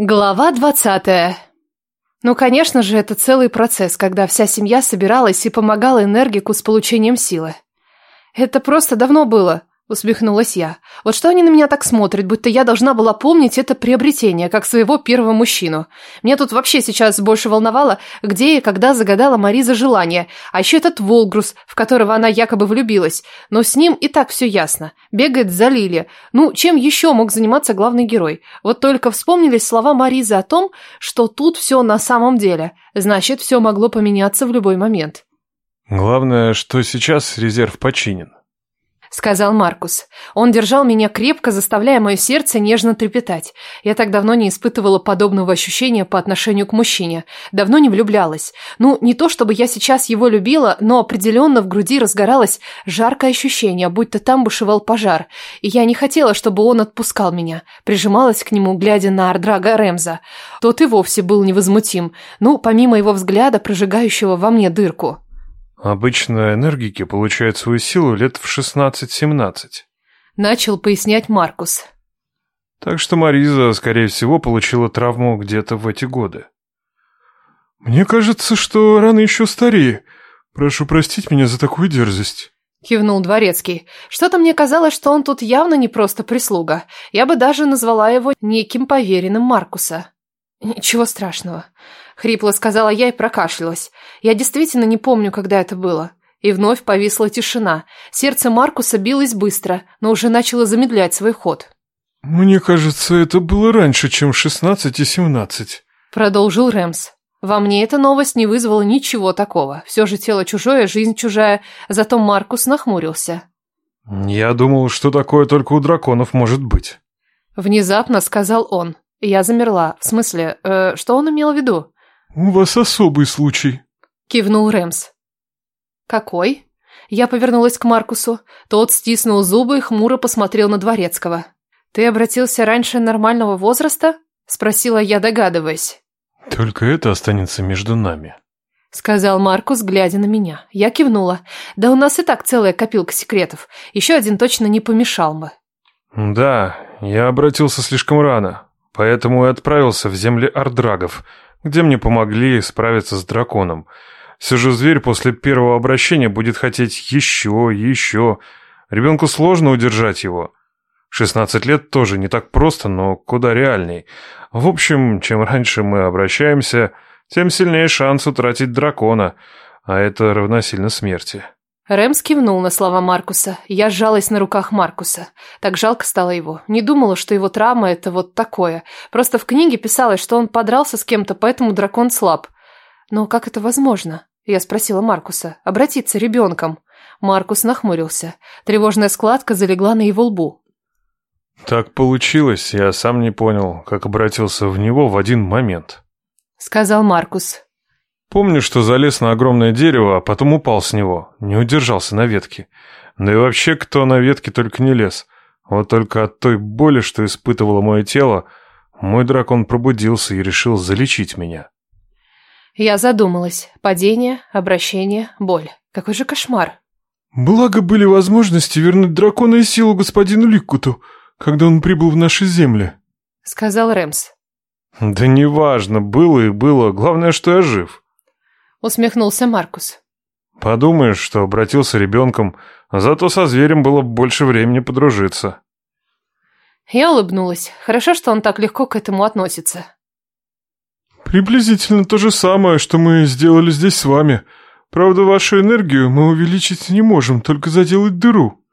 Глава двадцатая. Ну, конечно же, это целый процесс, когда вся семья собиралась и помогала энергику с получением силы. Это просто давно было, Усмехнулась я. Вот что они на меня так смотрят, будто я должна была помнить это приобретение, как своего первого мужчину. Меня тут вообще сейчас больше волновало, где и когда загадала Мариза желание, а еще этот Волгрус, в которого она якобы влюбилась. Но с ним и так все ясно. Бегает за Лили. Ну, чем еще мог заниматься главный герой? Вот только вспомнились слова Маризы о том, что тут все на самом деле. Значит, все могло поменяться в любой момент. Главное, что сейчас резерв починен. — сказал Маркус. Он держал меня крепко, заставляя мое сердце нежно трепетать. Я так давно не испытывала подобного ощущения по отношению к мужчине. Давно не влюблялась. Ну, не то чтобы я сейчас его любила, но определенно в груди разгоралось жаркое ощущение, будто там бушевал пожар. И я не хотела, чтобы он отпускал меня. Прижималась к нему, глядя на Ардрага Ремза. Тот и вовсе был невозмутим. Ну, помимо его взгляда, прожигающего во мне дырку. Обычно энергики получают свою силу лет в 16-17. Начал пояснять Маркус. Так что Мариза, скорее всего, получила травму где-то в эти годы. «Мне кажется, что раны еще старее. Прошу простить меня за такую дерзость». Кивнул Дворецкий. Что-то мне казалось, что он тут явно не просто прислуга. Я бы даже назвала его неким поверенным Маркуса. Ничего страшного. Хрипло сказала я и прокашлялась. Я действительно не помню, когда это было. И вновь повисла тишина. Сердце Маркуса билось быстро, но уже начало замедлять свой ход. «Мне кажется, это было раньше, чем шестнадцать и семнадцать», — продолжил Рэмс. Во мне эта новость не вызвала ничего такого. Все же тело чужое, жизнь чужая. Зато Маркус нахмурился. «Я думал, что такое только у драконов может быть». Внезапно сказал он. Я замерла. В смысле, э, что он имел в виду? «У вас особый случай», — кивнул Рэмс. «Какой?» Я повернулась к Маркусу. Тот стиснул зубы и хмуро посмотрел на Дворецкого. «Ты обратился раньше нормального возраста?» — спросила я, догадываясь. «Только это останется между нами», — сказал Маркус, глядя на меня. Я кивнула. «Да у нас и так целая копилка секретов. Еще один точно не помешал бы». «Да, я обратился слишком рано, поэтому и отправился в земли Ардрагов, где мне помогли справиться с драконом. Все зверь после первого обращения будет хотеть еще, еще. Ребенку сложно удержать его. 16 лет тоже не так просто, но куда реальней. В общем, чем раньше мы обращаемся, тем сильнее шанс утратить дракона, а это равносильно смерти. Рэм кивнул на слова Маркуса. Я сжалась на руках Маркуса. Так жалко стало его. Не думала, что его травма – это вот такое. Просто в книге писалось, что он подрался с кем-то, поэтому дракон слаб. Но как это возможно? Я спросила Маркуса. Обратиться ребенком. Маркус нахмурился. Тревожная складка залегла на его лбу. «Так получилось, я сам не понял, как обратился в него в один момент», — сказал Маркус. Помню, что залез на огромное дерево, а потом упал с него, не удержался на ветке. Да и вообще, кто на ветке только не лез. Вот только от той боли, что испытывало мое тело, мой дракон пробудился и решил залечить меня. Я задумалась. Падение, обращение, боль. Какой же кошмар. Благо были возможности вернуть дракона и силу господину Ликкуту, когда он прибыл в наши земли, — сказал Рэмс. Да неважно, было и было, главное, что я жив усмехнулся Маркус. Подумаешь, что обратился ребенком, зато со зверем было больше времени подружиться. Я улыбнулась. Хорошо, что он так легко к этому относится. Приблизительно то же самое, что мы сделали здесь с вами. Правда, вашу энергию мы увеличить не можем, только заделать дыру.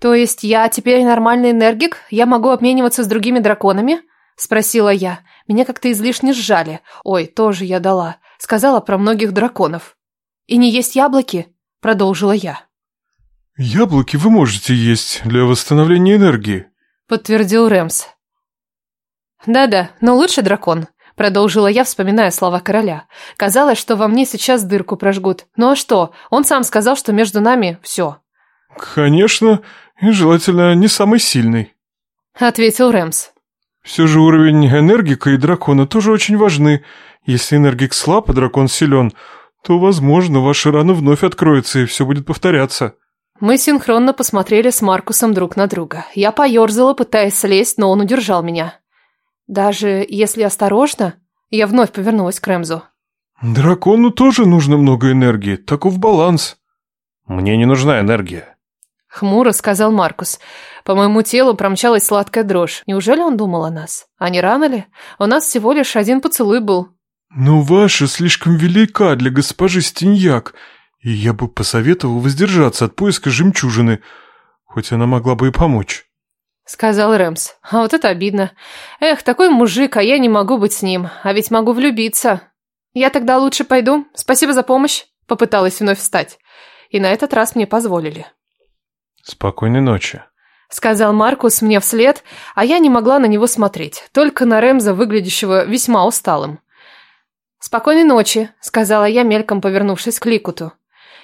То есть я теперь нормальный энергик? Я могу обмениваться с другими драконами? Спросила я. Меня как-то излишне сжали. Ой, тоже я дала. Сказала про многих драконов. И не есть яблоки? Продолжила я. Яблоки вы можете есть для восстановления энергии. Подтвердил Рэмс. Да-да, но лучше дракон. Продолжила я, вспоминая слова короля. Казалось, что во мне сейчас дырку прожгут. Ну а что? Он сам сказал, что между нами все. Конечно, и желательно не самый сильный. Ответил Рэмс. Все же уровень энергика и дракона тоже очень важны. Если энергик слаб, а дракон силен, то, возможно, ваша рана вновь откроется, и все будет повторяться. Мы синхронно посмотрели с Маркусом друг на друга. Я поерзала, пытаясь слезть, но он удержал меня. Даже если осторожно? Я вновь повернулась к Рэмзу. Дракону тоже нужно много энергии, таков баланс. Мне не нужна энергия. Хмуро сказал Маркус. По моему телу промчалась сладкая дрожь. Неужели он думал о нас? А не рано ли? У нас всего лишь один поцелуй был. Но ваша слишком велика для госпожи Стеньяк, и я бы посоветовал воздержаться от поиска жемчужины, хоть она могла бы и помочь. Сказал Рэмс. А вот это обидно. Эх, такой мужик, а я не могу быть с ним. А ведь могу влюбиться. Я тогда лучше пойду. Спасибо за помощь. Попыталась вновь встать. И на этот раз мне позволили. Спокойной ночи. Сказал Маркус мне вслед, а я не могла на него смотреть. Только на Рэмза, выглядящего весьма усталым. «Спокойной ночи», — сказала я, мельком повернувшись к Ликуту.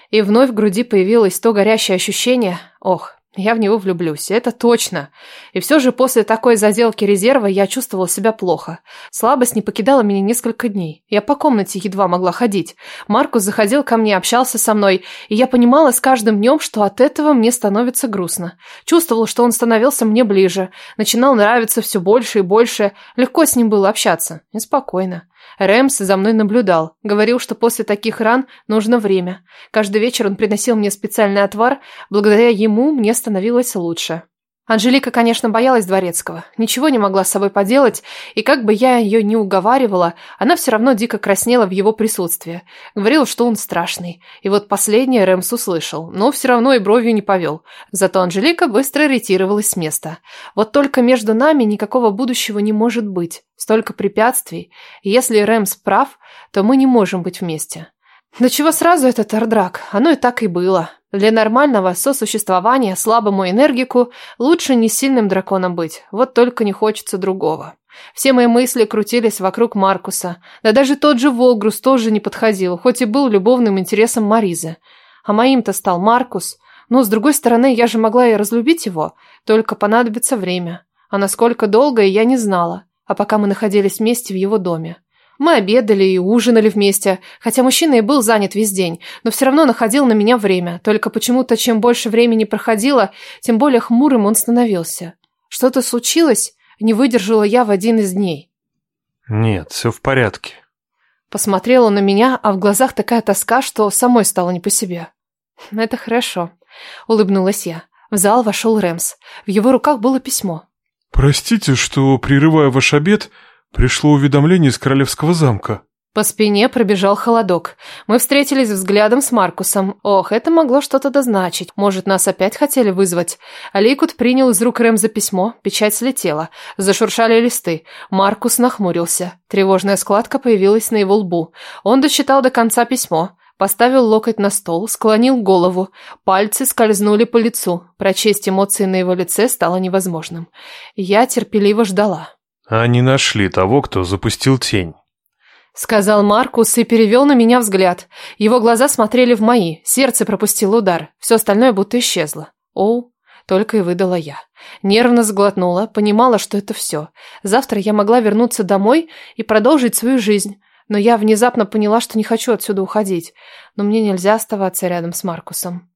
И вновь в груди появилось то горящее ощущение. Ох, я в него влюблюсь, это точно. И все же после такой заделки резерва я чувствовала себя плохо. Слабость не покидала меня несколько дней. Я по комнате едва могла ходить. Маркус заходил ко мне, общался со мной, и я понимала с каждым днем, что от этого мне становится грустно. Чувствовала, что он становился мне ближе, начинал нравиться все больше и больше. Легко с ним было общаться. И спокойно. Рэмс за мной наблюдал. Говорил, что после таких ран нужно время. Каждый вечер он приносил мне специальный отвар. Благодаря ему мне становилось лучше. Анжелика, конечно, боялась Дворецкого, ничего не могла с собой поделать, и как бы я ее ни уговаривала, она все равно дико краснела в его присутствии. Говорила, что он страшный. И вот последнее Рэмс услышал, но все равно и бровью не повел. Зато Анжелика быстро ретировалась с места. Вот только между нами никакого будущего не может быть. Столько препятствий. Если Рэмс прав, то мы не можем быть вместе. Да чего сразу этот ардрак? Оно и так и было. Для нормального сосуществования слабому энергику лучше не сильным драконом быть. Вот только не хочется другого. Все мои мысли крутились вокруг Маркуса. Да даже тот же Волгрус тоже не подходил, хоть и был любовным интересом Маризы. А моим-то стал Маркус. Но, с другой стороны, я же могла и разлюбить его. Только понадобится время. А насколько долго, я не знала. А пока мы находились вместе в его доме. Мы обедали и ужинали вместе, хотя мужчина и был занят весь день, но все равно находил на меня время. Только почему-то чем больше времени проходило, тем более хмурым он становился. Что-то случилось? Не выдержала я в один из дней. Нет, все в порядке. Посмотрела на меня, а в глазах такая тоска, что самой стало не по себе. Это хорошо, улыбнулась я. В зал вошел Рэмс. В его руках было письмо. «Простите, что, прерывая ваш обед, Пришло уведомление из Королевского замка. По спине пробежал холодок. Мы встретились взглядом с Маркусом. Ох, это могло что-то дозначить. Может, нас опять хотели вызвать? Аликут принял из рук Рэм за письмо. Печать слетела. Зашуршали листы. Маркус нахмурился. Тревожная складка появилась на его лбу. Он дочитал до конца письмо. Поставил локоть на стол, склонил голову. Пальцы скользнули по лицу. Прочесть эмоции на его лице стало невозможным. Я терпеливо ждала. Они нашли того, кто запустил тень. Сказал Маркус и перевел на меня взгляд. Его глаза смотрели в мои, сердце пропустило удар, все остальное будто исчезло. Оу, только и выдала я. Нервно сглотнула, понимала, что это все. Завтра я могла вернуться домой и продолжить свою жизнь. Но я внезапно поняла, что не хочу отсюда уходить. Но мне нельзя оставаться рядом с Маркусом.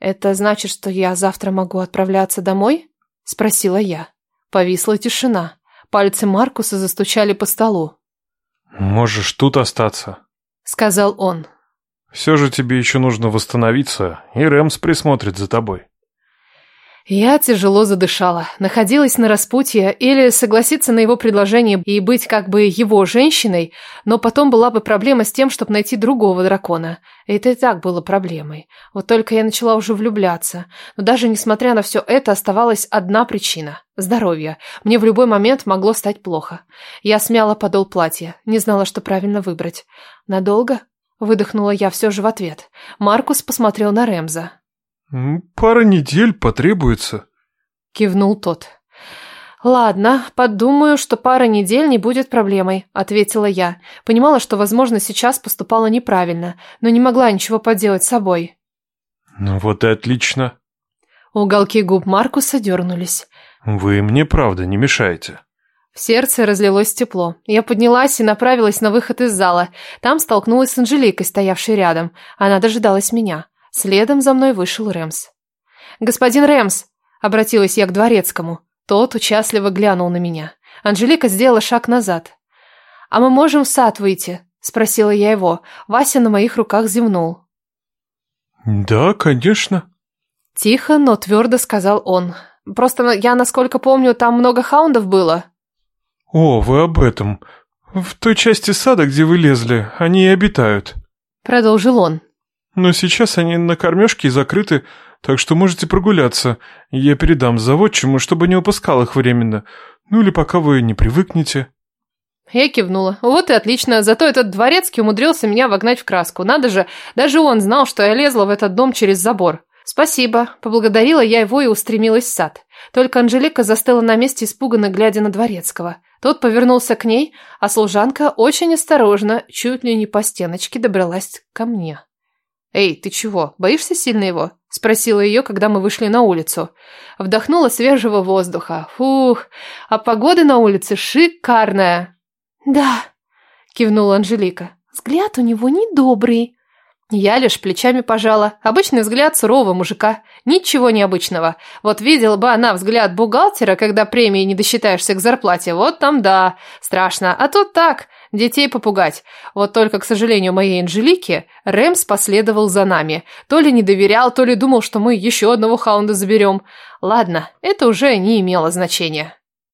«Это значит, что я завтра могу отправляться домой?» Спросила я. Повисла тишина. Пальцы Маркуса застучали по столу. «Можешь тут остаться», — сказал он. «Все же тебе еще нужно восстановиться, и Рэмс присмотрит за тобой». Я тяжело задышала, находилась на распутье или согласиться на его предложение и быть как бы его женщиной, но потом была бы проблема с тем, чтобы найти другого дракона. Это и так было проблемой. Вот только я начала уже влюбляться. Но даже несмотря на все это, оставалась одна причина – здоровье. Мне в любой момент могло стать плохо. Я смяла подол платья, не знала, что правильно выбрать. «Надолго?» – выдохнула я все же в ответ. Маркус посмотрел на Ремза. «Пара недель потребуется», — кивнул тот. «Ладно, подумаю, что пара недель не будет проблемой», — ответила я. Понимала, что, возможно, сейчас поступала неправильно, но не могла ничего поделать с собой. «Ну вот и отлично». Уголки губ Маркуса дернулись. «Вы мне правда не мешаете». В сердце разлилось тепло. Я поднялась и направилась на выход из зала. Там столкнулась с Анжеликой, стоявшей рядом. Она дожидалась меня. Следом за мной вышел Рэмс. «Господин Рэмс!» – обратилась я к дворецкому. Тот участливо глянул на меня. Анжелика сделала шаг назад. «А мы можем в сад выйти?» – спросила я его. Вася на моих руках зевнул. «Да, конечно». Тихо, но твердо сказал он. «Просто я, насколько помню, там много хаундов было». «О, вы об этом. В той части сада, где вы лезли, они и обитают». Продолжил он. «Но сейчас они на кормежке и закрыты, так что можете прогуляться. Я передам заводчему, чтобы не упускал их временно. Ну или пока вы не привыкнете». Я кивнула. Вот и отлично. Зато этот дворецкий умудрился меня вогнать в краску. Надо же, даже он знал, что я лезла в этот дом через забор. Спасибо. Поблагодарила я его и устремилась в сад. Только Анжелика застыла на месте, испуганно глядя на дворецкого. Тот повернулся к ней, а служанка очень осторожно, чуть ли не по стеночке, добралась ко мне. «Эй, ты чего, боишься сильно его?» – спросила ее, когда мы вышли на улицу. Вдохнула свежего воздуха. Фух, а погода на улице шикарная. «Да», – кивнула Анжелика. «Взгляд у него недобрый». Я лишь плечами пожала. Обычный взгляд сурового мужика. Ничего необычного. Вот видела бы она взгляд бухгалтера, когда премии не досчитаешься к зарплате. Вот там да, страшно. А тут так, детей попугать. Вот только, к сожалению, моей Анжелике Рэмс последовал за нами. То ли не доверял, то ли думал, что мы еще одного хаунда заберем. Ладно, это уже не имело значения.